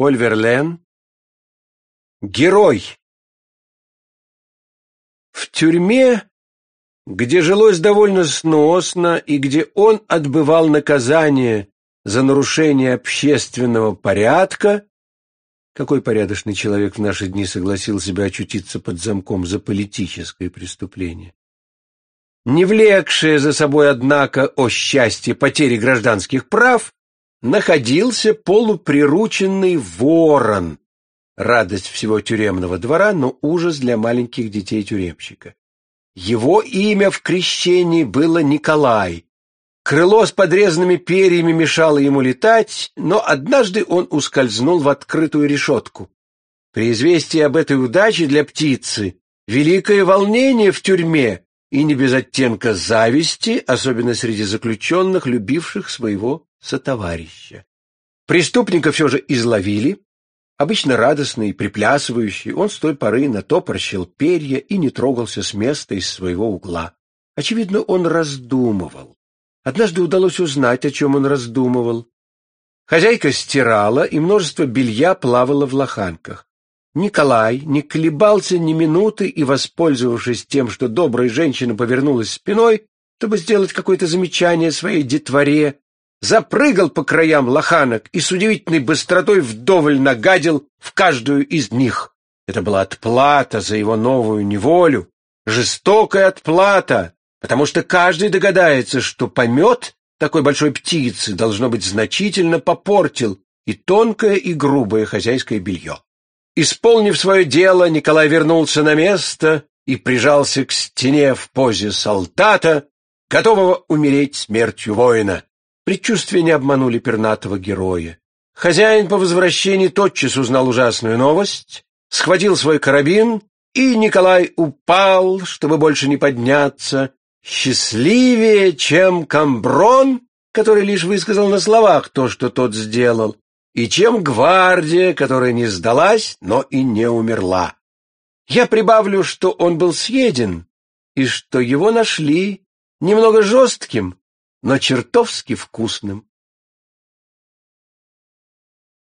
Поль Верлен. Герой. В тюрьме, где жилось довольно сносно и где он отбывал наказание за нарушение общественного порядка, какой порядочный человек в наши дни согласился бы очутиться под замком за политическое преступление? Не влекшее за собой, однако, о счастье потери гражданских прав, находился полуприрученный ворон. Радость всего тюремного двора, но ужас для маленьких детей тюремщика. Его имя в крещении было Николай. Крыло с подрезанными перьями мешало ему летать, но однажды он ускользнул в открытую решетку. При известии об этой удаче для птицы великое волнение в тюрьме и не без оттенка зависти, особенно среди заключенных, любивших своего сотоварища. Преступника все же изловили. Обычно радостный, приплясывающий, он с той поры натопорщил перья и не трогался с места из своего угла. Очевидно, он раздумывал. Однажды удалось узнать, о чем он раздумывал. Хозяйка стирала, и множество белья плавало в лоханках. Николай не колебался ни минуты и, воспользовавшись тем, что добрая женщина повернулась спиной, чтобы сделать какое-то замечание своей детворе, запрыгал по краям лоханок и с удивительной быстротой вдоволь нагадил в каждую из них. Это была отплата за его новую неволю, жестокая отплата, потому что каждый догадается, что помет такой большой птицы, должно быть, значительно попортил и тонкое, и грубое хозяйское белье. Исполнив свое дело, Николай вернулся на место и прижался к стене в позе солдата, готового умереть смертью воина. Предчувствия не обманули пернатого героя. Хозяин по возвращении тотчас узнал ужасную новость, схватил свой карабин, и Николай упал, чтобы больше не подняться, счастливее, чем Камброн, который лишь высказал на словах то, что тот сделал и чем гвардия, которая не сдалась, но и не умерла. Я прибавлю, что он был съеден, и что его нашли немного жестким, но чертовски вкусным.